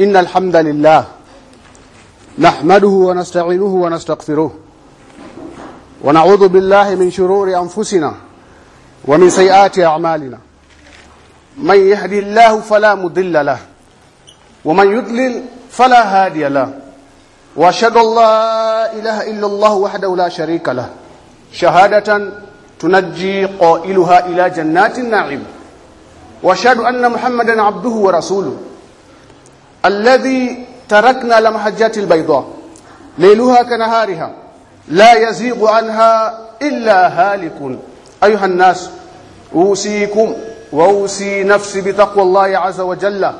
إن الحمد لله نحمده ونستعينه ونستغفره ونعوذ بالله من شرور أنفسنا ومن سيئات أعمالنا. من يهدي الله فلا مضل له ومن يضلل فلا هادي له. وأشهد أن لا إله إلا الله وحده لا شريك له. شهادة تنجي قائلها إلى جنات النعيم. وأشهد أن محمدا عبده ورسوله. الذي تركنا لمحجات البيضاء ليلها كنهارها لا يزيغ عنها إلا هالك. أيها الناس أوصيكم وأوصي نفسي بتقوى الله عز وجل.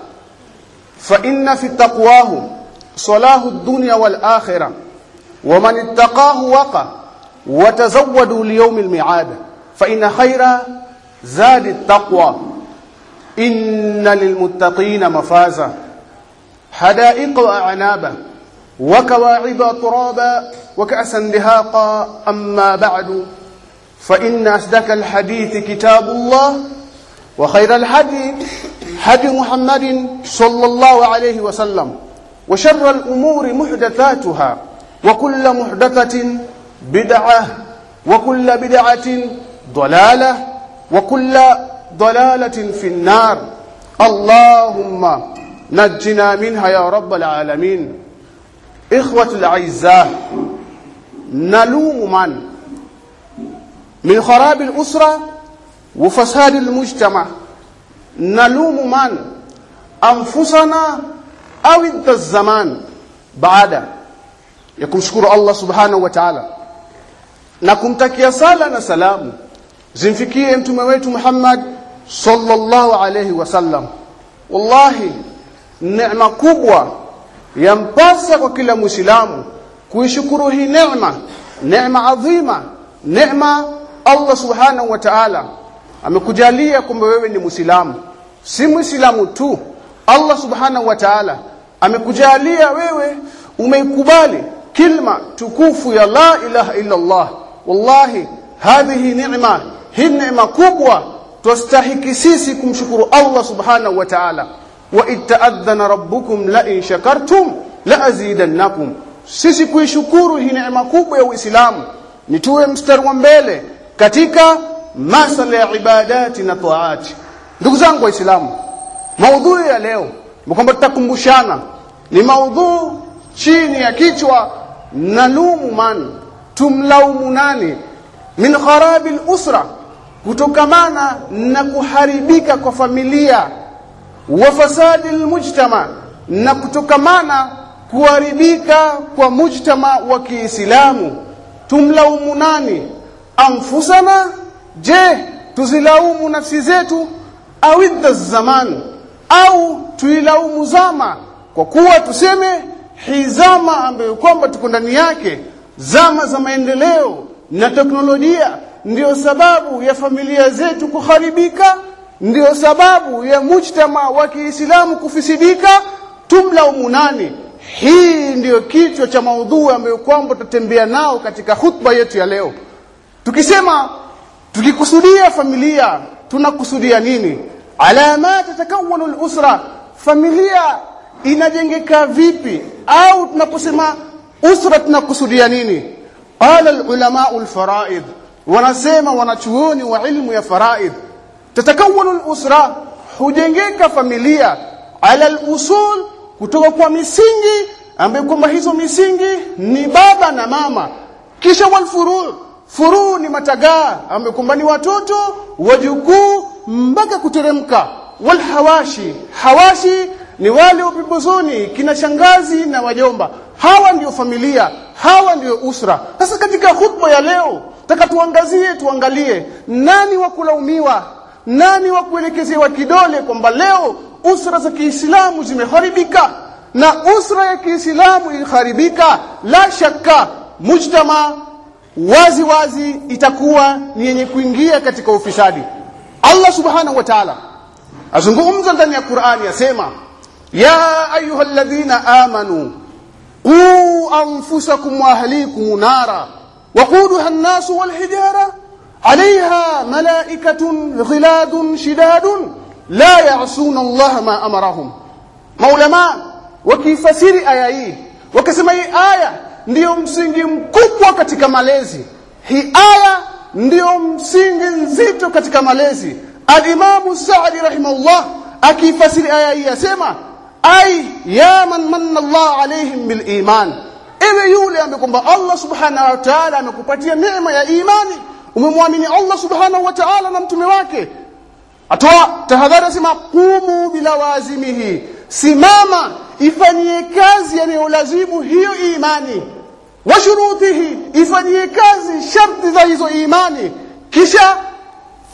فإن في تقواه صلاه الدنيا والآخرة ومن اتقاه وقى وتزودوا ليوم الميعاد فإن خير زاد التقوى. إن للمتقين مفازا. حدائق وأعنابا وكواعب ترابا وكأسا دهاقا. أما بعد فإن أصدق الحديث كتاب الله وخير الهدي هدي محمد صلى الله عليه وسلم وشر الأمور محدثاتها وكل محدثة بدعة وكل بدعة ضلالة وكل ضلالة في النار. اللهم نجنا منها يا رب العالمين. إخوة العزاء نلوم من؟ من خراب الأسرة وفساد المجتمع. نلوم من؟ أنفسنا أو انت الزمان؟ بعد. يكون شكر الله سبحانه وتعالى. نكون تكي صلاة سلام. زين زنفكي أنتم ويت محمد صلى الله عليه وسلم. والله neema kubwa yampasa kwa kila muislamu kuishukuru hii neema neema adhima neema Allah subhanahu wa ta'ala amekujalia kwamba wewe ni muislamu. Si muislamu tu Allah subhanahu wa ta'ala amekujalia wewe umeikubali kilma tukufu ya la ilaha illa Allah wallahi hadhihi ni'ma hii neema kubwa twastahiki sisi kumshukuru Allah subhanahu wa ta'ala wa itta'adhana rabbukum la in shakartum la azidannakum. Sisi kuishukuru hii neema kubwa ya Uislamu ni tuwe mstari wa mbele katika masala ya ibadati na taati ndugu zangu waislamu maudhui ya leo kwamba tutakumbushana. Ni maudhui chini ya kichwa nalumu man tumlaumu nani? Min kharabi usra kutokamana na kuharibika kwa familia wa fasadi almujtama na kutokamana kuharibika kwa mujtama wa Kiislamu. Tumlaumu nani? Anfusana? Je tuzilaumu nafsi zetu? Awidha zaman au tuilaumu zama? Kwa kuwa tuseme hii zama ambayo kwamba tuko ndani yake zama za maendeleo na teknolojia ndiyo sababu ya familia zetu kuharibika ndiyo sababu ya mujtama wa Kiislamu kufisidika tumlaumu nani. Hii ndiyo kichwa cha maudhui ambayo kwamba tutatembea nao katika hutuba yetu ya leo. Tukisema tukikusudia familia tunakusudia nini? Alama tatakawanu al-usra familia inajengeka vipi? Au tunaposema usra tunakusudia nini? Qala al-ulama wanasema wanachuoni wa ilmu ya faraid tatakawanu al-usra hujengeka familia. Ala al-usul kutoka kwa misingi ambayo kwamba hizo misingi ni baba na mama. Kisha wal furu' ni matagaa ambayo kwamba ni watoto wajukuu mpaka kuteremka. Wal hawashi hawashi ni wale wapembezoni kina shangazi na wajomba. Hawa ndio familia hawa ndio usra. Sasa katika hutuba ya leo taka tuangazie tuangalie nani wa kulaumiwa nani wa kuelekezewa kidole kwamba leo usra za Kiislamu zimeharibika na usra ya Kiislamu iliharibika? La shaka mujtama wazi wazi itakuwa ni yenye kuingia katika ufisadi. Allah subhanahu wa ta'ala azungumza ndani ya Qur'ani yasema ya ayyuhalladhina amanu qu anfusakum wa ahlikum nara waquduha an-nas wal hijara 'alayha malaa'ikatun غلاد shidadun la يعصون Allah ma amarahum maulama wakifasiri aya hii wakasema hii aya ndiyo msingi mkubwa katika malezi. Hii aya ndiyo msingi nzito katika malezi. Alimamu saadi rahimahullah akiifasiri aya hii asema ai ya man manna llah alaihim bil iman ewe yule ambaye kwamba Allah subhanahu wa ta'ala amekupatia neema ya imani umemwamini Allah subhanahu wa ta'ala na mtume wake. Atoa tahadhari asema kumu bila wazimihi simama ifanyie kazi yanayolazimu hiyo imani. Wa shurutihi ifanyie kazi sharti za hizo imani. Kisha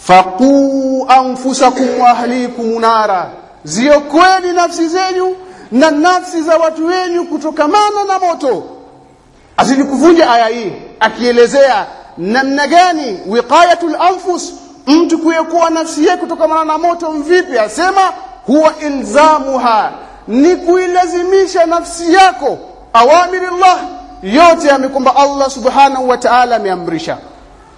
faqu anfusakum wa ahlikum nara. Ziokweni nafsi zenyu na nafsi za watu wenyu kutokamana na moto. Azidi kuvunja aya hii akielezea namna gani? Wiqayatul anfus mtu kuyakuwa nafsi yake kutokamana na moto mvipi asema huwa ilzamuha. Ni kuilazimisha nafsi yako awamirillah yote amekwamba Allah subhanahu wa ta'ala ameamrisha.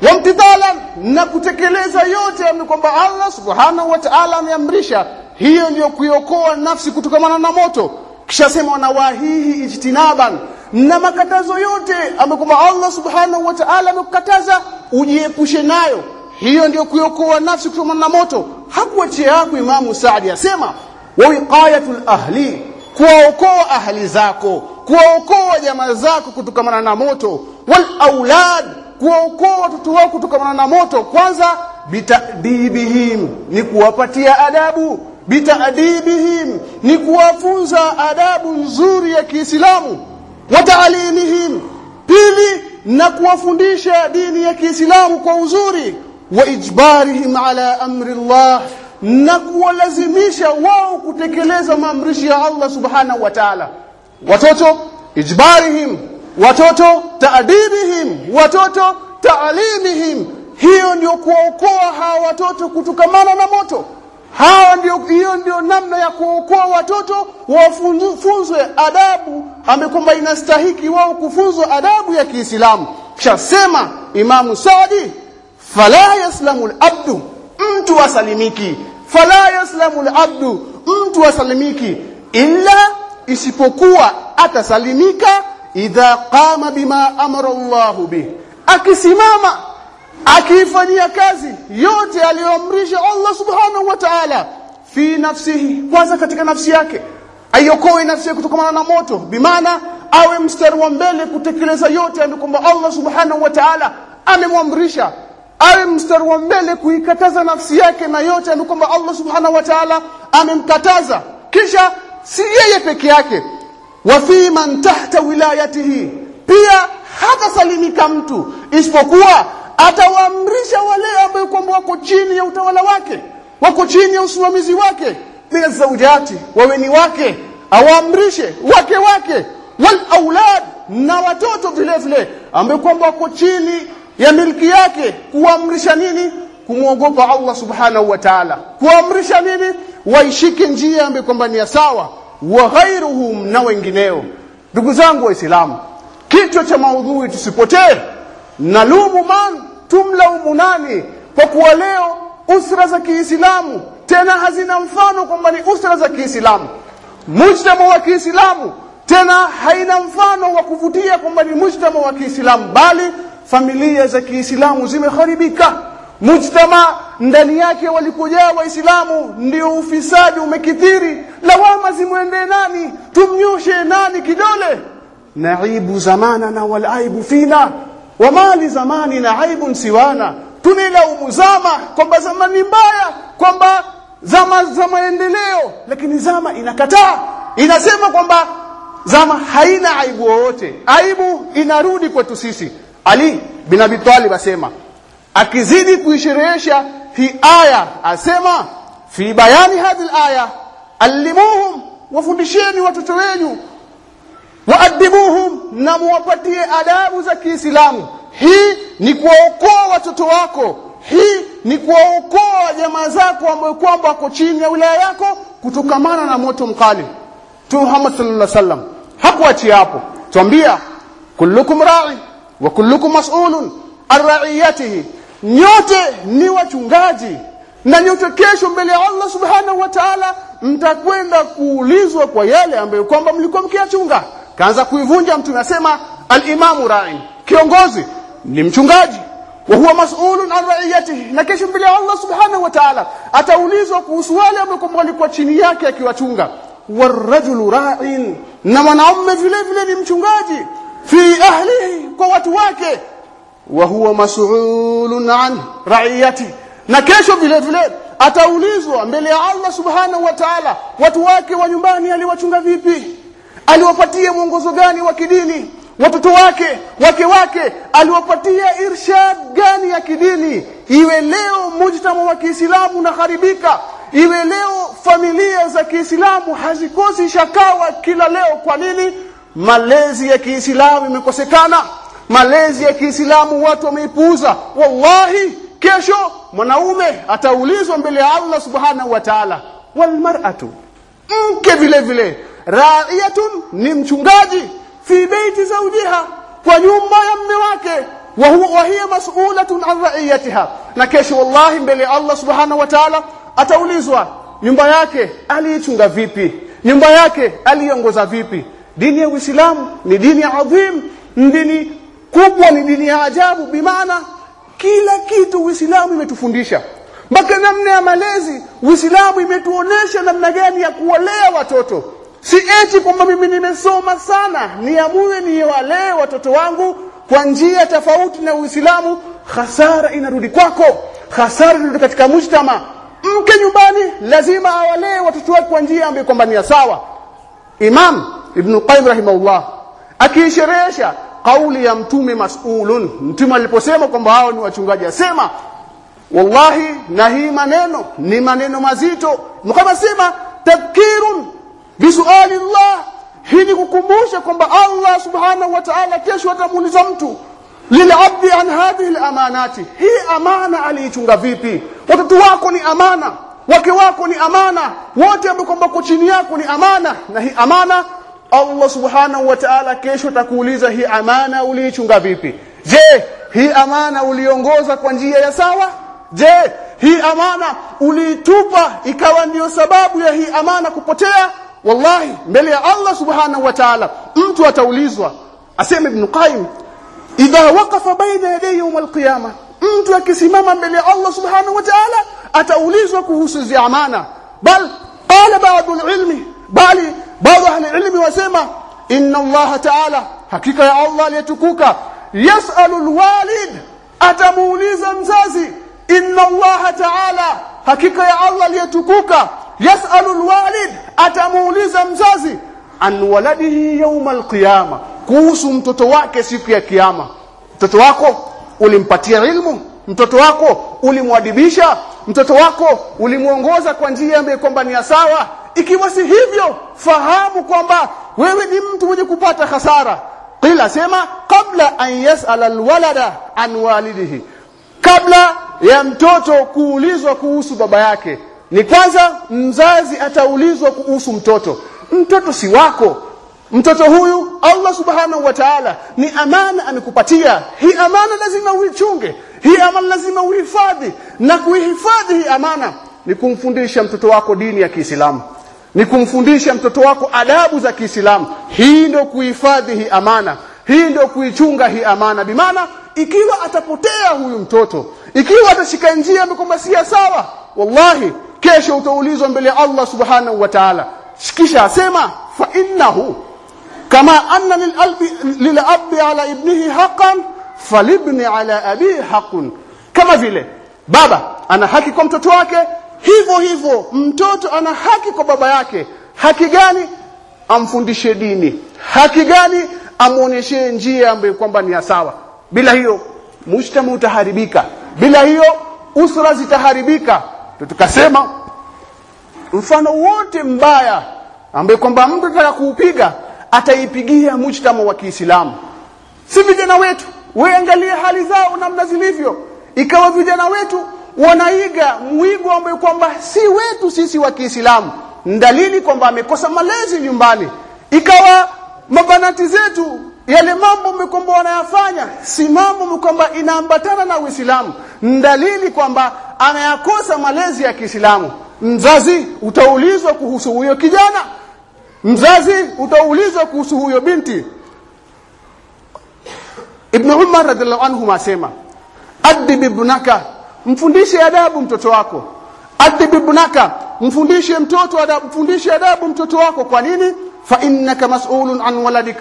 Wamtithalan na kutekeleza yote amekwamba Allah subhanahu wa ta'ala ameamrisha. Hiyo ndiyo kuiokoa nafsi kutokamana na moto. Kisha sema wanawahihi ijtinaban na makatazo yote amekuwa Allah subhanahu wa ta'ala amekukataza ujiepushe nayo. Hiyo ndio kuokoa nafsi kutoka na moto. Hakuachia yako Imamu Saadi asema wa wiqayatul ahli kuwaokoa ahli zako kuwaokoa jamaa zako kutokamana na moto. Wal aulad kuwaokoa watoto wako kutokamana na moto. Kwanza bitadibihim ni kuwapatia adabu. Bitadibihim ni kuwafunza adabu nzuri ya Kiislamu wa taalimihim. Pili na kuwafundisha dini ya Kiislamu kwa uzuri wa ijbarihim ala amri Allah na kuwalazimisha wao kutekeleza maamrisho ya Allah subhanahu wa ta'ala. Watoto ijbarihim. Watoto taadibihim. Watoto taalimihim. Hiyo ndio kuwaokoa hawa watoto kutokamana na moto hawa ndio hiyo ndio namna ya kuokoa watoto wafunzwe adabu. Amekwamba inastahiki wao kufunzwa adabu ya Kiislamu. Kisha sema Imamu Saudi fala yaslamu al-abdu mtu asalimiki. Fala yaslamu al-abdu mtu asalimiki. Illa isipokuwa atasalimika idha qama bima amara Allahu bih akisimama akiifanyia kazi yote aliyoamrisha Allah subhanahu wa ta'ala fi nafsihi kwanza katika nafsi yake aiokoe nafsi yake kutokana na moto bimaana awe mstari wa mbele kutekeleza yote ambayo Allah subhanahu wa ta'ala amemwamrisha awe mstari wa mbele kuikataza nafsi yake na yote amekwamba Allah subhanahu wa ta'ala amemkataza. Kisha si yeye peke yake wa fi man tahta wilayatihi pia hata hatasalimika mtu isipokuwa atawaamrisha wale ambao kwamba wako chini ya utawala wake wako chini ya usimamizi wake bila zaujati wawe ni wake. Awaamrishe wake wake wal aulad na watoto vile vile ambao kwamba wako chini ya milki yake. Kuamrisha nini? Kumwogopa Allah subhanahu wa ta'ala. Kuamrisha nini? Waishike njia ambayo kwamba ni sawa wa ghairuhum na wengineo. Ndugu zangu waislamu kichwa cha maudhui tusipotee nalumu man tumlaumu nani? Kwa kuwa leo usra za Kiislamu tena hazina mfano kwamba ni usra za Kiislamu. Mujtama wa Kiislamu tena haina mfano wa kuvutia kwamba ni mujtama wa Kiislamu bali familia za Kiislamu zimeharibika. Mujtama ndani yake walikujaa waislamu ndio ufisadi umekithiri. Lawama zimwendee nani? Tumnyoshe nani kidole? Naibu zamanana na walaibu fina wa mali zamani na aibu siwana. Tunilaumu zama kwamba zama ni mbaya kwamba zama za maendeleo lakini zama inakataa. Inasema kwamba zama haina aibu wowote. Aibu inarudi kwetu sisi. Ali bin abi talib asema akizidi kuisherehesha hii aya asema fi bayani hadhi aya alimuhum wafundisheni watoto wenu waadibuhum na muwapatie adabu za Kiislamu. Hii ni kuwaokoa watoto wako. Hii ni kuwaokoa jamaa zako ambao kwamba wako chini ya wilaya yako kutokamana na moto mkali. Tu Muhammad sallallahu alaihi wasallam hakuachi hapo. Tuambia kullukum ra'i wa kullukum mas'ulun an ra'iyatihi. Nyote ni wachungaji na nyote kesho mbele ya Allah subhanahu wa ta'ala mtakwenda kuulizwa kwa yale ambayo kwamba mlikuwa mkiyachunga kaanza kuivunja mtu nasema al-imamu ra'in kiongozi ni mchungaji. Wa huwa mas'ulun an ra'iyatihi. Na kesho mbele ya Allah subhanahu wa ta'ala ataulizwa kuhusu wale ambao walikuwa chini yake akiwachunga. Warajulu ra'in. Na mwanaume vile vile ni mchungaji. Fi ahlihi kwa watu wake. Wa huwa mas'ulun an ra'iyati na kesho vile vile ataulizwa mbele ya Allah subhanahu wa ta'ala watu wake wa nyumbani aliwachunga vipi aliwapatia mwongozo gani wa kidini? Watoto wake wake wake aliwapatia irshad gani ya kidini? Iwe leo mujtama wa Kiislamu unaharibika iwe leo familia za Kiislamu hazikosi shakawa kila leo. Kwa nini? Malezi ya Kiislamu imekosekana malezi ya Kiislamu watu wameipuuza. Wallahi kesho mwanaume ataulizwa mbele ya Allah subhanahu wa ta'ala wal mar'atu? Mke vile vile ra'iyatun ni mchungaji fi baiti zawjiha kwa nyumba ya mume wake wa huwa wa hiya mas'ulatun an ra'iyatiha. Na kesho wallahi mbele Allah subhanahu wa ta'ala ataulizwa nyumba yake aliichunga vipi? Nyumba yake aliongoza vipi? Dini ya Uislamu ni dini adhim dini kubwa ni dini ya ajabu. Bimaana kila kitu Uislamu imetufundisha. Mpaka namna ya malezi Uislamu imetuonesha namna gani ya kuwalea watoto si eti kwamba mimi nimesoma sana niamue niwalee watoto wangu kwa njia tofauti na Uislamu hasara inarudi kwako. Hasara inarudi katika mujtama. Mke nyumbani lazima awalee watoto wake kwa njia ambayo kwamba ni sawa. Imam Ibn Qayyim rahimahullah akiisherehesha kauli ya mtume mas'ulun mtume aliposema kwamba hao ni wachungaji asema wallahi na hii maneno ni maneno mazito. Mkama sema tadhkirun bisuali Allah hii ni kukumbusha kwamba Allah subhanahu wa ta'ala kesho atamuuliza mtu lilabdi an hadhihi alamanati hii amana aliichunga vipi? Watoto wako ni amana wake wako ni amana wote ambao kwamba chini yako ni amana. Na hii amana Allah subhanahu wa ta'ala kesho atakuuliza hii amana uliichunga vipi? Je hii amana uliongoza kwa njia ya sawa? Je hii amana uliitupa ikawa ndio sababu ya hii amana kupotea wallahi mbele ya Allah subhanahu wa ta'ala mtu ataulizwa aseme ibn Qayyim idha waqafa baina yaday yawm al-qiyamah mtu akisimama mbele ya Allah subhanahu wa ta'ala ataulizwa kuhusu ziamana bal qala ba'd al-ilmi bali baadhi ahli wasema inna Allah ta'ala hakika ya Allah aliyetukuka yasalu alwalid atamuuliza mzazi inna Allah ta'ala hakika ya Allah aliyetukuka yasalu alwalid atamuuliza mzazi an waladihi yawm alqiyama kuhusu mtoto wake siku ya kiyama. Mtoto wako ulimpatia ilmu? Mtoto wako ulimwadibisha? Mtoto wako ulimuongoza kwa njia ambayo kwamba ni sawa? Ikiwa si hivyo fahamu kwamba wewe ni mtu mwenye kupata hasara. Qila sema kabla an yasala alwalada an walidihi. Kabla ya mtoto kuulizwa kuhusu baba yake ni kwanza mzazi ataulizwa kuhusu mtoto. Mtoto si wako. Mtoto huyu Allah subhanahu wa ta'ala ni amana amekupatia. Hii amana lazima uichunge. Hii amana lazima uhifadhi na kuihifadhi hii amana ni kumfundisha mtoto wako dini ya Kiislamu. Ni kumfundisha mtoto wako adabu za Kiislamu. Hii ndio kuhifadhi hii amana. Hii ndio kuichunga hii amana. Bimaana ikiwa atapotea huyu mtoto ikiwa atashika njia kwamba si sawa wallahi kesho utaulizwa mbele ya Allah subhanahu wa ta'ala. Kisha asema fa innahu kama anna lil'abi lil'abi ala ibnihi haqqan falibni ala abihi haqqun. Kama vile baba ana haki kwa mtoto wake hivyo hivyo mtoto ana haki kwa baba yake. Haki gani? Amfundishe dini. Haki gani? Amuonyeshe njia ambayo kwamba ni sawa. Bila hiyo mujtama utaharibika. Bila hiyo usra zitaharibika tukasema mfano wote mbaya ambaye kwamba mtu anataka kuupiga ataipigia mujtama wa Kiislamu. Si vijana wetu. Wewe angalia hali zao namna zilivyo. Ikawa vijana wetu wanaiga mwigo ambaye kwamba si wetu sisi wa Kiislamu. Dalili kwamba amekosa malezi nyumbani. Ikawa mabanati zetu yale mambo mkombo wanayafanya si mambo kwamba inaambatana na Uislamu. Dalili kwamba anayakosa malezi ya Kiislamu. Mzazi utaulizwa kuhusu huyo kijana. Mzazi utaulizwa kuhusu huyo binti. Ibn umar radhiallahu anhu asema adib ibnaka mfundishe adabu mtoto wako. Adib ibnaka mfundishe mtoto adabu mfundishe adabu mtoto wako. Kwa nini? Fa innaka mas'ulun an waladik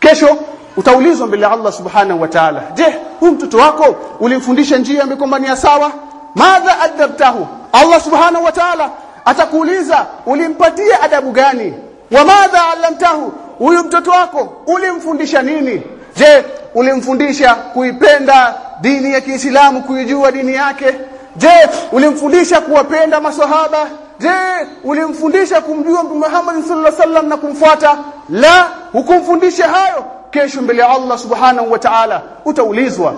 kesho utaulizwa mbele ya Allah subhanahu wa ta'ala. Je huyu mtoto wako ulimfundisha njia amekombania sawa? Madha adabtahu Allah subhanahu wa ta'ala atakuuliza ulimpatia adabu gani? Wa madha allamtahu? Huyu mtoto wako ulimfundisha nini? Je ulimfundisha kuipenda dini ya Kiislamu kuijua dini yake? Je ulimfundisha kuwapenda maswahaba je ulimfundisha kumjua Mtume Muhammad sallallahu alaihi wasallam na kumfuata? La hukumfundisha hayo? Kesho mbele ya Allah subhanahu wa ta'ala utaulizwa.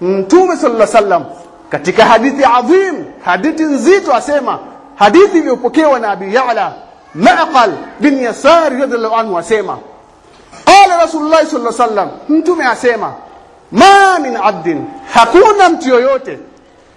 Mtume sallallahu alaihi wasallam katika hadithi adhim hadithi nzito asema hadithi iliyopokewa na Abi Ya'la Ma'qal bin Yasar radhiallahu anhu asema qala Rasulullah sallallahu alaihi wasallam mtume asema ma min abdin hakuna mtu yoyote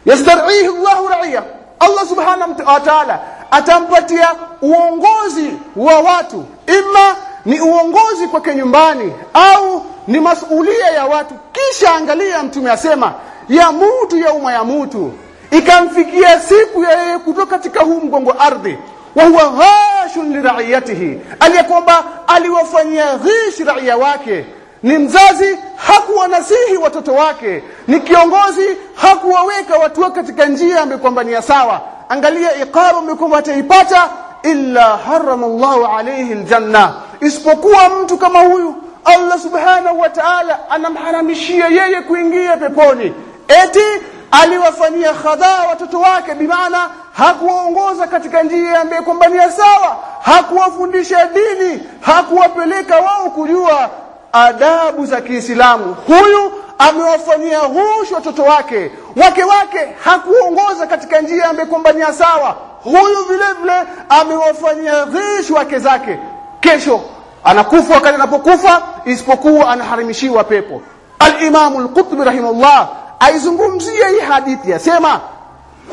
yastarihi Allahu ra'iya Allah subhanahu wa ta'ala atampatia uongozi wa watu ima ni uongozi kwake nyumbani au ni masulia ya watu. Kisha angalia mtume asema ya mutu yauma ya mutu. Ikamfikia siku ya yeye kutoka katika huu mgongo ardhi wa huwa ghashun li ra'iyatihi aliyakwamba aliwafanyia ghish raia wake ni mzazi hakuwanasihi watoto wake. Ni kiongozi hakuwaweka watu wake katika njia ambayo kwamba ni sawa. Angalia iqaru ambayo ataipata illa harama Allahu alayhi aljanna. Isipokuwa mtu kama huyu Allah subhanahu wa ta'ala anamharamishia yeye kuingia peponi. Eti aliwafanyia khadhaa watoto wake bimaana hakuwaongoza katika njia ambayo kwamba ni sawa. Hakuwafundisha dini hakuwapeleka wao kujua adabu za Kiislamu. Huyu amewafanyia rushwa watoto wake. Wake wake hakuongoza katika njia ambayo kwamba ni sawa. Huyu vile vile amewafanyia ghish wake zake. Kesho anakufa wakati anapokufa isipokuwa anaharimishiwa pepo. al-Imam al-Qutbi rahimahullah aizungumzia hii hadithi yasema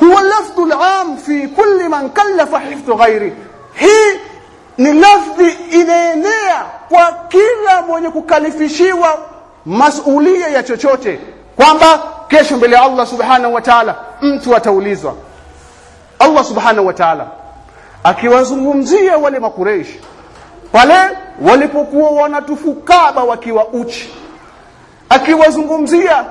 huwa lafdhu al-am fi kulli man kallafa hifdhu ghairi. Hii ni lafdhi inaenea kwa kila mwenye kukalifishiwa masulia ya chochote kwamba kesho mbele ya Allah subhanahu wa ta'ala mtu ataulizwa. Allah subhanahu wa ta'ala akiwazungumzia wale makureishi pale walipokuwa wanatufukaba wakiwa uchi akiwazungumzia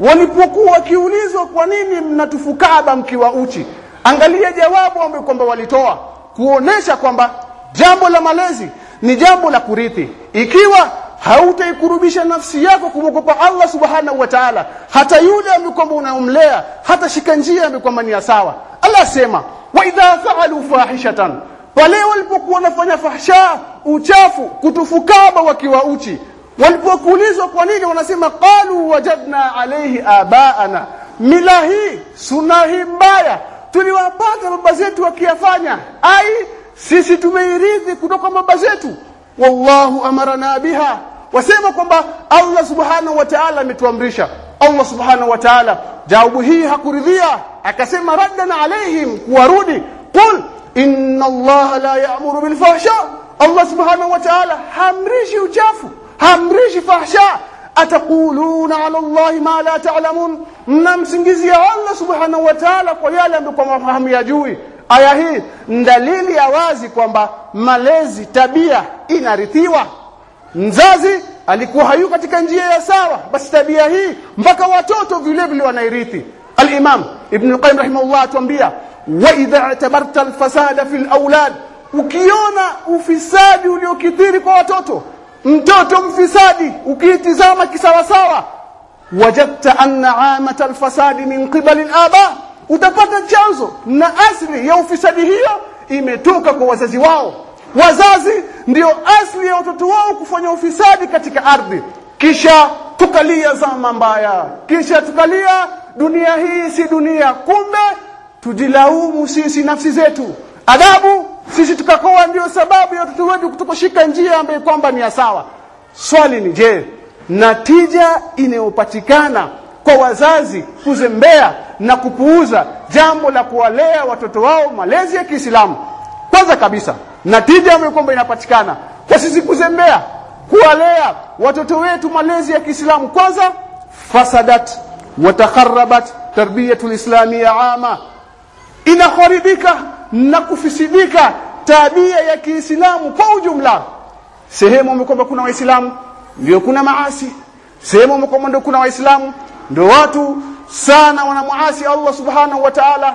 walipokuwa wakiulizwa kwa nini mnatufukaba mkiwa uchi angalia jawabu ambayo kwamba walitoa kuonesha kwamba jambo la malezi ni jambo la kurithi. Ikiwa hautaikurubisha nafsi yako kumwogopa Allah subhanahu wa ta'ala hata yule amekwamba kwamba unamlea hata shika njia amekwamba ni sawa. Allah asema wa idha fa'alu fahishatan. Pale walipokuwa wanafanya fahsha uchafu kutufukaba wakiwa uchi. Walipokuulizwa kwa nini wanasema qalu wajadna alayhi abaana. Mila hii suna hii mbaya tuliwapata baba zetu wakiyafanya. Ai sisi tumeirithi kutoka baba zetu. Wallahu amarana biha. Wasema kwamba Allah subhanahu wa ta'ala ametuamrisha. Allah subhanahu wa ta'ala jawabu hii hakuridhia. Akasema raddan alaihim kuwarudi. Qul inna Allah la ya'muru bil fahsha. Allah subhanahu wa ta'ala hamrishi uchafu hamrishi fahsha. Ataquluna ala Allah ma la ta'lamun. Mnamsingizia Allah subhanahu wa ta'ala kwa yale ambayo kwa hamyajui aya hii dalili ya wazi kwamba malezi tabia inarithiwa. Mzazi alikuwa hayu katika njia ya sawa basi tabia hii mpaka watoto vile vile wanairithi. Al-imam ibn al-qayyim rahimahullah atuambia wa idha atabarta al-fasada fil awlad ukiona ufisadi uliokithiri kwa watoto mtoto mfisadi ukiitizama kisawasawa wajadta anna amata al-fasadi min qibali al-aba utapata chanzo na asli ya ufisadi hiyo imetoka kwa wazazi wao. Wazazi ndio asli ya watoto wao kufanya ufisadi katika ardhi. Kisha tukalia zama mbaya. Kisha tukalia dunia hii si dunia kumbe tujilaumu sisi nafsi zetu. Adabu sisi tukakoa ndio sababu ya watoto wetu kutokushika njia ambayo kwamba ni ya sawa. Swali ni je natija inayopatikana kwa wazazi kuzembea na kupuuza jambo la kuwalea watoto wao malezi ya Kiislamu. Kwanza kabisa natija ambayo kwamba inapatikana kwa sisi kuzembea kuwalea watoto wetu malezi ya Kiislamu. Kwanza fasadat watakharabat tarbiyatu lislamia ama. Inaharibika na kufisidika tabia ya Kiislamu kwa ujumla. Sehemu amekwamba kuna waislamu ndio kuna maasi. Sehemu amekwamba ndio kuna waislamu ndio watu sana wanamuasi Allah subhanahu wa ta'ala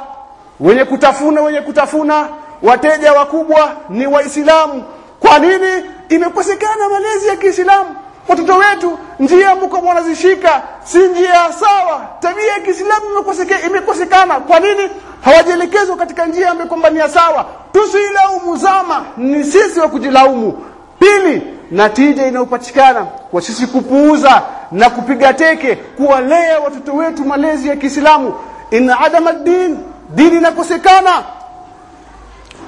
wenye kutafuna wenye kutafuna wateja wakubwa ni waislamu. Kwa nini? Imekosekana malezi ya Kiislamu. Watoto wetu njia mko wanazishika si njia sawa. Tabia ya Kiislamu imekosekana imekosekana. Kwa nini? Hawajielekezwa katika njia ambayo ni sawa. Tusilaumu zama ni sisi wa kujilaumu. Pili natija inayopatikana kwa sisi kupuuza na kupiga teke kuwalea watoto wetu malezi ya Kiislamu. In adama din dini inakosekana.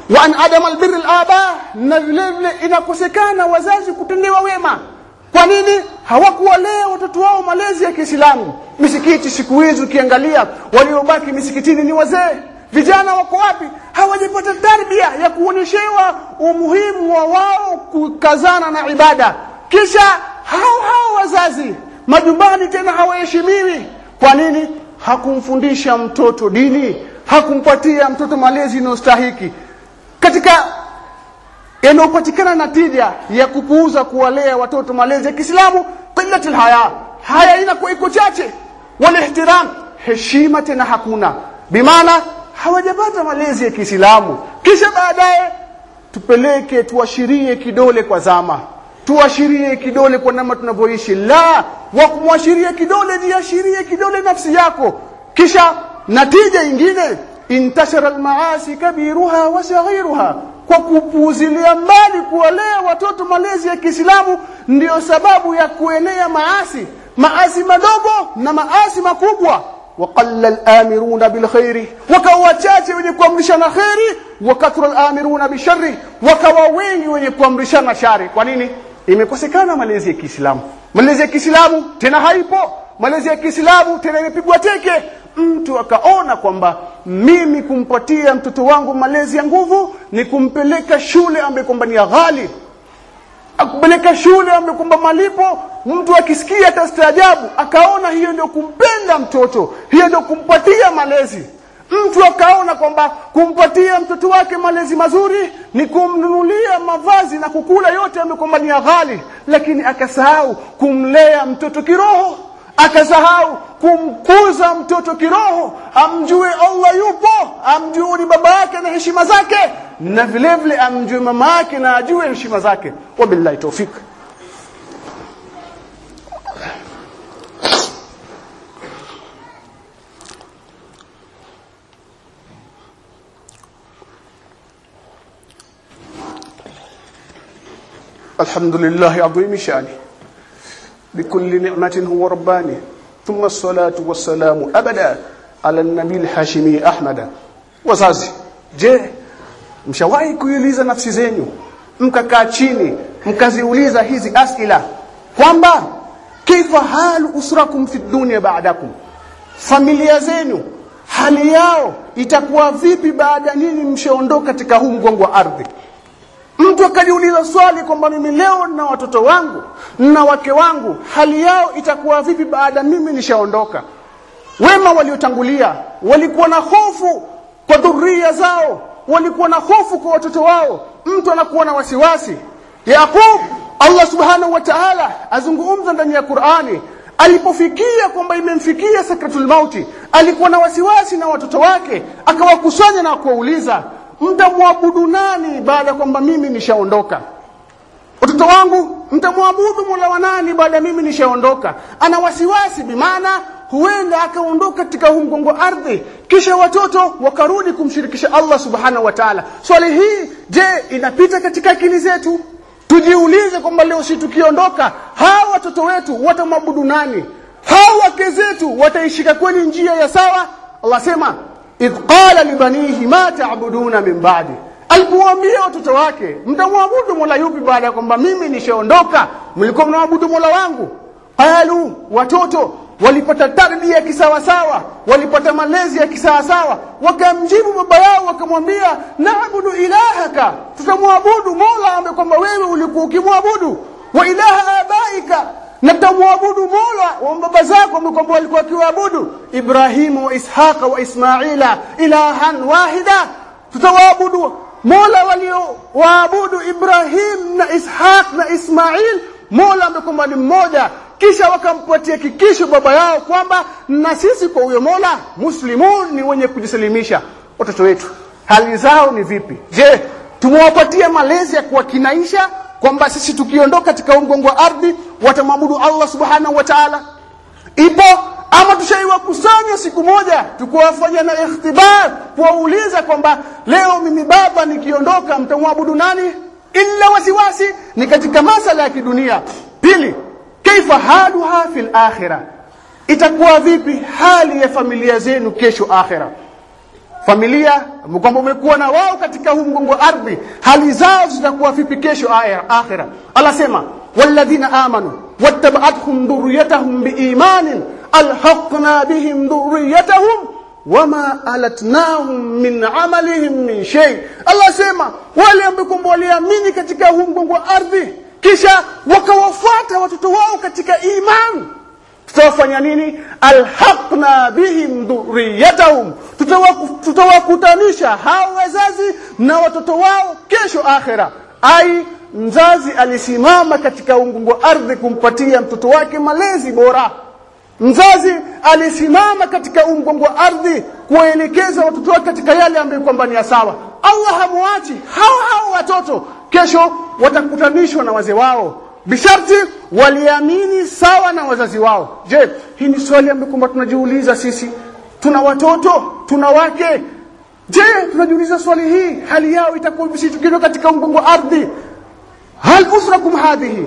Wa an adama albir alaba na vile vile inakosekana wazazi kutendewa wema. Kwa nini? Hawakuwalea watoto wao malezi ya Kiislamu. Misikiti siku hizi ukiangalia waliobaki misikitini ni wazee vijana wako wapi? Hawajapata tarbia ya kuonyeshewa umuhimu wa wao kukazana na ibada. Kisha hao hao wazazi majumbani tena hawaheshimiwi. Kwa nini? Hakumfundisha mtoto dini hakumpatia mtoto malezi inayostahiki. Katika yanayopatikana na tija ya kupuuza kuwalea watoto malezi ya Kiislamu qillatul haya. Haya inakuwa iko chache. Wal ihtiram heshima tena hakuna. Bimaana hawajapata malezi ya Kiislamu. Kisha baadaye tupeleke tuashirie kidole kwa zama. Tuashirie kidole kwa namna tunavyoishi. La wa kumwashiria kidole jiashirie kidole nafsi yako. Kisha natija ingine. Intashara almaasi kabiruha wa saghiruha. Kwa kupuuzilia mbali kuwalea watoto malezi ya Kiislamu ndiyo sababu ya kuenea maasi. Maasi madogo na maasi makubwa waqalla al-amiruna bil khairi wakawa wachache wenye kuamrishana khairi wakathura al-amiruna شر wakawa wengi wenye kuamrishana shari. Kwa nini? Imekosekana malezi ya Kiislamu. Malezi ya Kiislamu tena haipo. Malezi ya Kiislamu tena imepigwa teke. Mtu akaona kwamba mimi kumpatia mtoto wangu malezi ya nguvu ni kumpeleka shule ambaye kwamba ni ghali akupeleka shule ambaye kwamba malipo mtu akisikia atastaajabu akaona hiyo ndio kumpenda mtoto hiyo ndio kumpatia malezi. Mtu akaona kwamba kumpatia mtoto wake malezi mazuri ni kumnunulia mavazi na kukula yote ambayo ghali lakini akasahau kumlea mtoto kiroho akasahau kumkuza mtoto kiroho amjue Allah yupo amjue ni baba yake na heshima zake na vile vile amjue mama yake na ajue heshima zake wabillahi tawfik الحمد لله عظيم شانه بكل ni'matin huwa رباني. thumma الصلاه والسلام abada ala النبي الهاشمي ahmada wazazi je mshawahi كيوليزا nafsi zenyu mkakaa chini mkaziuliza hizi asila kwamba kaifa halu usrakum fi dunya ba'dakum familia zenu hali yao itakuwa vipi baada nini mshaondoka katika huu mgongo wa ardhi mtu akajiuliza swali kwamba mimi leo na watoto wangu na wake wangu hali yao itakuwa vipi baada mimi nishaondoka? Wema waliotangulia walikuwa na hofu kwa dhuria zao walikuwa na hofu kwa watoto wao. Mtu anakuwa na wasiwasi. Yaqub Allah subhanahu wa ta'ala azungumza ndani ya Qur'ani. Alipofikia kwamba imemfikia sakratul mauti alikuwa na wasiwasi na watoto wake akawakusanya na kuwauliza mtamwabudu nani baada ya kwamba mimi nishaondoka? Watoto wangu mtamwabudu Mola wa nani baada mimi nishaondoka? Ana wasiwasi bimaana huenda akaondoka katika huu mgongo ardhi kisha watoto wakarudi kumshirikisha Allah subhanahu wa ta'ala. Swali hii je inapita katika akili zetu? Tujiulize kwamba leo si tukiondoka hawa watoto wetu watamwabudu nani? Hawa wake zetu wataishika kweli njia ya sawa? Allah sema idh qala libanihi ma ta'buduna min ba'di? Alipowaambia watoto wake mtamwabudu Mola yupi baada ya kwamba mimi nishaondoka? Mlikuwa mnaabudu Mola wangu? Qalu watoto walipata tarbia ya kisawasawa walipata malezi ya kisawasawa. Wakamjibu baba yao wakamwambia naabudu ilahaka. Tutamwabudu mola ambaye kwamba wewe ulikuwa ukimwabudu. Wa ilaha abaika na tutamwabudu mola wa baba zako mkombo walikuwa wakiwaabudu ibrahimu wa ishaqa wa ismaila ilahan wahida. Tutawaabudu mola waliowaabudu ibrahim na ishaq na ismail. Mola ambaye ni mmoja. Kisha wakampatia kikisho baba yao kwamba na sisi kwa huyo mola muslimun ni wenye kujisalimisha. Watoto wetu hali zao ni vipi? Je tumewapatia malezi ya kuwakinaisha kwamba sisi tukiondoka katika mgongo wa ardhi watamwabudu allah subhanahu wa taala. Ipo ama tushaiwakusanya siku moja tukuwafanya na ikhtibar kuwauliza kwamba leo mimi baba nikiondoka mtamwabudu nani? Illa wasiwasi ni katika masala ya kidunia. Pili kaifa haluha fil akhirah? Itakuwa vipi hali ya familia zenu kesho akhira familia kwamba umekuwa na wao katika huu mgongo ardhi hali zao zitakuwa vipi kesho akhira Allah sema walladhina amanu wattaba'athum ذريتهم biimanin alhaqna bihim ذريتهم wama alatnahum min amalihim min shay Allah sema wale ambao waliamini katika huu ardhi kisha wakawafuata watoto wao katika imani tutawafanya nini alhaqna bihim dhurriyatahum tutawakutanisha hao wazazi na watoto wao kesho akhira ai mzazi alisimama katika ungungu ardhi kumpatia mtoto wake malezi bora. Mzazi alisimama katika umgongo wa ardhi kuelekeza watoto wake katika yale ambayo kwamba ni sawa. Allah hamwachi hao hao watoto kesho watakutanishwa na wazee wao. Bisharti waliamini sawa na wazazi wao. Je hii ni swali ambayo kwamba tunajiuliza sisi. Tuna watoto tuna wake. Je tunajiuliza swali hii? Hali yao itakuwa sisi katika mgongo ardhi hal usrakum hadhihi?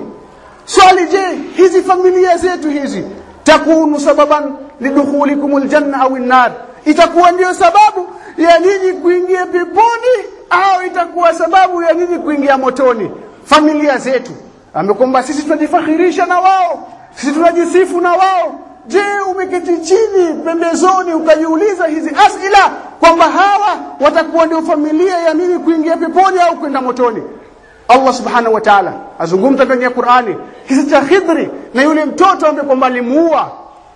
Swali je hizi familia zetu hizi takunu sababan lidukhulikum aljanna au an-nar? Itakuwa ndio sababu ya nyinyi kuingia peponi au itakuwa sababu ya nyinyi kuingia motoni? Familia zetu amekomba sisi tunajifakhirisha na wao sisi tunajisifu na wao. Je umeketi chini pembezoni ukajiuliza hizi asila kwamba hawa watakuwa ndio familia ya nini kuingia peponi au kwenda motoni Allah subhanahu wa ta'ala azungumza ndani ya Qur'ani. Kisa cha Khidri na yule mtoto ambaye kwamba alimuua.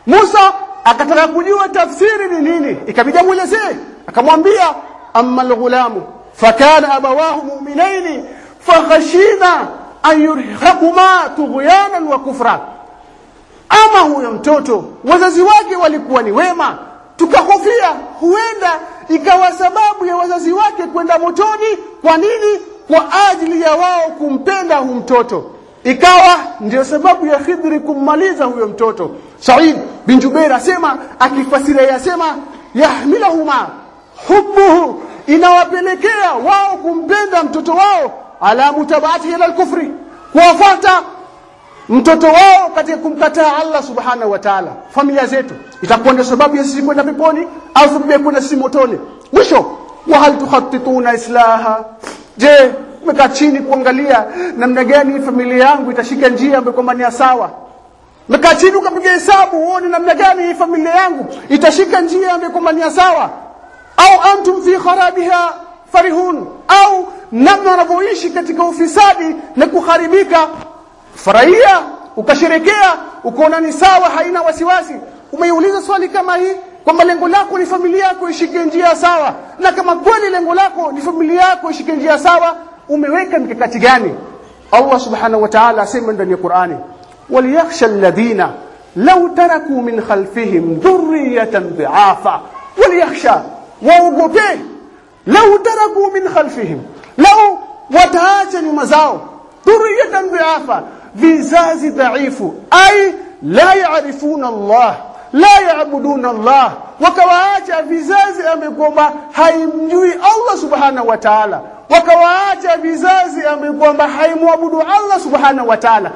Musa akataka kujua tafsiri ni nini. Ikabidi amuelezee. Akamwambia amma alghulamu fakana abawahu mu'minaini fakhashina an yurhaquma tughyanan wa kufra. Ama huyo mtoto wazazi wake walikuwa ni wema. Tukahofia huenda ikawa sababu ya wazazi wake kwenda motoni. Kwa nini kwa ajili ya wao kumpenda huyo mtoto. Ikawa ndio sababu ya Khidri kummaliza huyo mtoto. Said bin Jubair asema akifasiria yasema yahmilahuma hubbuhu inawapelekea wao kumpenda mtoto wao ala mutabaati ila alkufri, kuwafuata mtoto wao katika kumkataa Allah subhanahu wa ta'ala. Familia zetu itakuwa ndio sababu ya sisi kwenda peponi au sababu ya kwenda sisi motoni? Mwisho wa hal tukhattituna islaha je umekaa chini kuangalia namna gani familia yangu itashika njia ambayo kwamba ni sawa? Umekaa chini ukapiga hesabu uone namna gani familia yangu itashika njia ambayo kwamba ni sawa? Au antum fi kharabiha farihun? Au namna wanavyoishi katika ufisadi na kuharibika? Furahia ukasherekea ukaona ni sawa haina wasiwasi. Umeiuliza swali kama hii kwamba lengo lako ni familia yako ishike njia sawa na kama kweli lengo lako ni familia yako ishike njia sawa umeweka mikakati gani Allah subhanahu wa ta'ala asema ndani ya Qur'ani waliyakhsha alladhina law taraku min khalfihim dhurriyatan dhi'afa waliyakhsha waogope law taraku min khalfihim law wataacha nyuma zao dhurriyatan dhi'afa vizazi dhaifu ay la ya'rifuna Allah la yaabuduna Allah. Wakawaacha vizazi amekwamba haimjui Allah subhanahu wa ta'ala. Wakawaacha vizazi amekwamba kwamba haimwabudu Allah subhanahu wa ta'ala.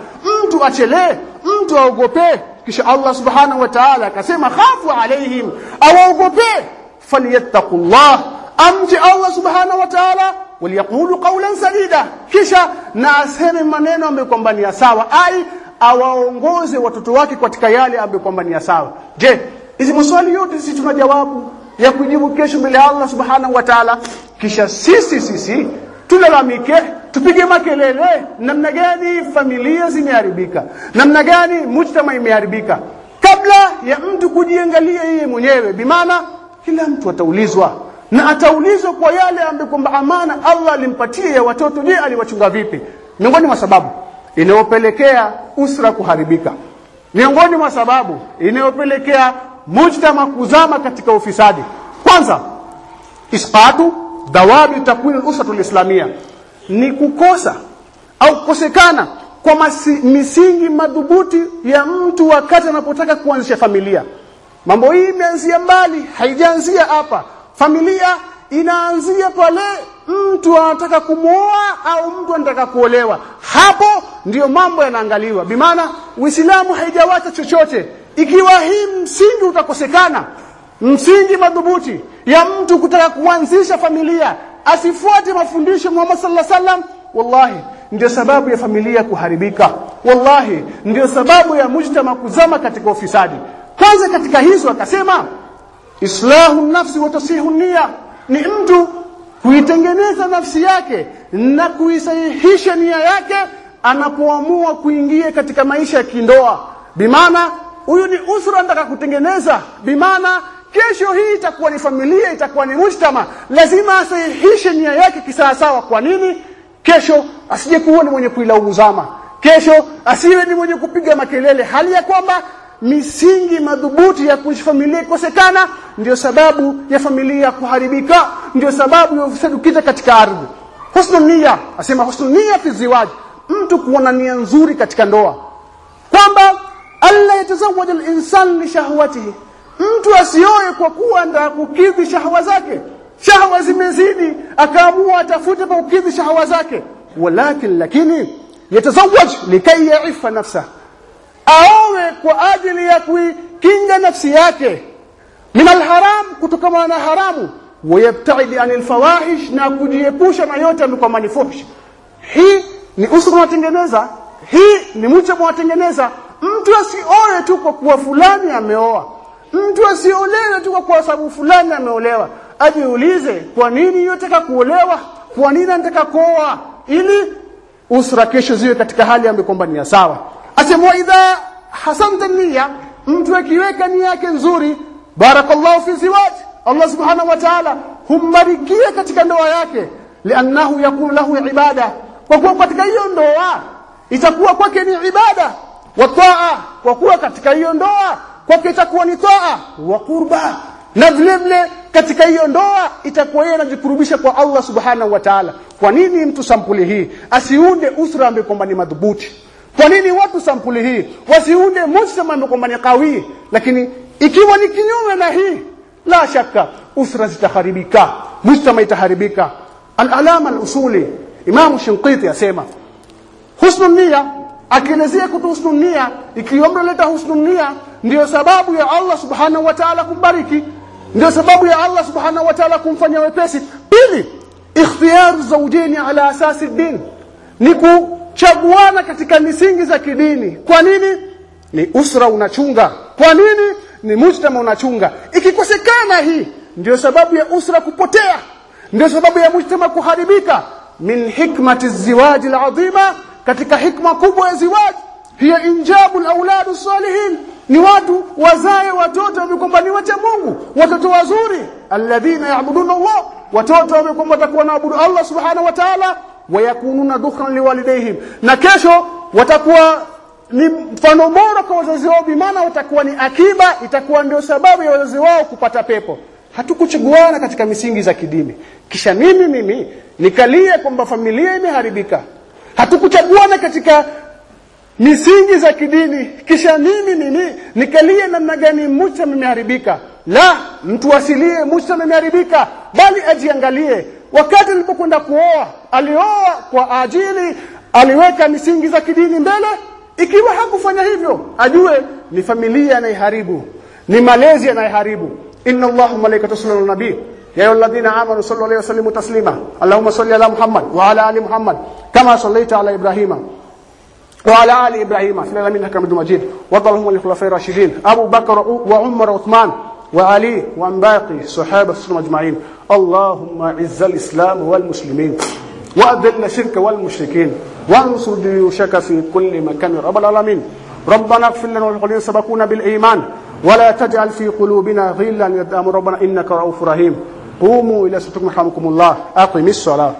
Mtu achelee mtu aogope kisha Allah subhanahu wa ta'ala akasema khafu alaihim awaogope. Falyattaqullah. Amche Allah subhanahu wa ta'ala. Waliyaqulu qawlan sadida. Kisha na aseme maneno ambayo kwamba ni sawa. Ai awaongoze watoto wake katika yale ambayo kwamba ni sawa. Je hizi maswali yote sisi tuna jawabu ya kujibu kesho mbele ya Allah subhanahu wa ta'ala? Kisha sisi sisi tulalamike tupige makelele. Namna gani familia zimeharibika? Namna gani mujtama imeharibika? Kabla ya mtu kujiangalia yeye mwenyewe bimaana kila mtu ataulizwa. Na ataulizwa kwa yale ambayo kwamba amana Allah alimpatia ya watoto. Je aliwachunga vipi? Miongoni mwa sababu inayopelekea usra kuharibika. Miongoni mwa sababu inayopelekea mujtama kuzama katika ufisadi. Kwanza isqatu dawabi takwin usratu islamia. Ni kukosa au kukosekana kwa masi, misingi madhubuti ya mtu wakati anapotaka kuanzisha familia. Mambo hii imeanzia mbali haijaanzia hapa. Familia inaanzia pale mtu anataka kumwoa au mtu anataka kuolewa. Hapo ndiyo mambo yanaangaliwa. Bimaana uislamu haijawacha chochote. Ikiwa hii msingi utakosekana msingi madhubuti ya mtu kutaka kuanzisha familia asifuate mafundisho Muhammad sallallahu alaihi wasallam wallahi ndio sababu ya familia kuharibika. Wallahi ndio sababu ya mujtama kuzama katika ufisadi. Kwanza katika hizo akasema islahu nafsi wa tasihu nia ni mtu kuitengeneza nafsi yake na kuisahihisha nia yake anapoamua kuingia katika maisha ya kindoa. Bimaana huyu ni usra nataka kutengeneza. Bimaana kesho hii itakuwa ni familia itakuwa ni mujtama. Lazima asahihishe nia yake kisawasawa. Kwa nini? Kesho asije kuwa ni mwenye kuilaumu zama. Kesho asiwe ni mwenye kupiga makelele. Hali ya kwamba misingi madhubuti ya kuishi familia ikosekana ndio sababu ya familia kuharibika ndio sababu ya ufisadi katika ardhi. Husnul nia asema husnul nia fi ziwaj. Mtu kuona nia nzuri katika ndoa. Kwamba alla yatazawaja al-insan li shahwatihi. Mtu asioe kwa kuwa nda kukidhi shahwa zake. Shahwa zimezidi akaamua atafute pa kukidhi shahwa zake. Walakin lakini yatazawaj likai yaifa nafsa aowe kwa ajili ya kuikinga nafsi yake. Min alharam kutokana na haramu. Wayabtaidi anil fawahish na kujiepusha na yote ambayo ni fuhsh hii ni usra unatengeneza hii ni mcha mwatengeneza mtu asioe tu kwa kuwa fulani ameoa. Mtu asiolewe tu kwa sababu fulani ameolewa. Ajiulize kwa nini yotaka kuolewa? Kwa nini anataka kuoa? Ili usra kesho ziwe katika hali ambayo kwamba ni sawa. Asemwa idha hasanta nia mtu akiweka nia yake nzuri barakallahu fi ziwaj Allah subhanahu wa ta'ala humbarikia katika ndoa yake liannahu yakunu lahu ibada. Kwa kuwa katika hiyo ndoa itakuwa kwake ni ibada wa taa. Kwa kuwa katika hiyo ndoa kwake itakuwa ni taa wa qurba. Na vile vile katika hiyo ndoa itakuwa yeye anajikurubisha kwa Allah subhanahu wa ta'ala. Kwa nini mtu sampuli hii? Asiunde usra ambaye kwamba ni madhubuti kwa nini watu sampuli hii? Wasiunde mujtama ambayo kwamba ni kawi, lakini ikiwa ni kinyume na hii la shaka usra zitaharibika. Mujtama itaharibika. Al-alama al-usuli Shinqiti asema husnul nia akielezea kutu husnul nia ikiwa mnaleta husnul nia ndio sababu ya Allah subhanahu wa ta'ala kumbariki. Ndio sababu ya Allah subhanahu wa ta'ala kumfanya wepesi. Pili ikhtiyar zawjaini ala asasi din ni kuchaguana katika misingi za kidini. Kwa nini? Ni usra unachunga. Kwa nini? Ni mujtama unachunga. Ikikosekana hii ndio sababu ya usra kupotea. Ndio sababu ya mujtama kuharibika. Min hikmati ziwaji alazima katika hikma kubwa ya ziwaji hiya injabu lauladu salihin. Ni watu wazae watoto wamekwamba ni wacha Mungu. Watoto wazuri. Alladhina ya'buduna Allah. Watoto wamekwamba watakuwa naabudu Allah subhanahu wa ta'ala wayakununa dukhran liwalidayhim. Na kesho watakuwa ni mfano bora kwa wazazi wao bimaana watakuwa ni akiba itakuwa ndio sababu ya wazazi wao kupata pepo. Hatukuchaguana katika misingi za kidini. Kisha mimi mimi nikalie kwamba familia imeharibika. Hatukuchaguana katika misingi za kidini. Kisha mimi mimi nikalie namna gani mujtama imeharibika la mtu asilie mujtama imeharibika bali ajiangalie wakati alipokwenda kuoa alioa kwa ajili aliweka misingi za kidini mbele ikiwa hakufanya hivyo ajue ni familia anayeharibu ni malezi anayeharibu inna allaha malaikatahu yusalluna nabii يا أيها الذين آمنوا صلوا عليه وسلموا تسليما اللهم صل على محمد وعلى آل محمد كما صليت على إبراهيم وعلى آل إبراهيم في العالمين إنك حميد مجيد وارض اللهم عن الخلفاء الراشدين أبو بكر وعمر وعثمان وعلي وعن باقي صحابة السلام أجمعين. اللهم أعز الإسلام والمسلمين وأذل الشرك والمشركين وانصر جيوشك في كل مكان يا رب العالمين. ربنا اغفر لنا وللذين سبقونا بالإيمان. ولا تجعل في قلوبنا غلا يدام ربنا إنك رؤوف رحيم. قوموا إلى صلاتكم يرحمكم الله. أقم الصلاة.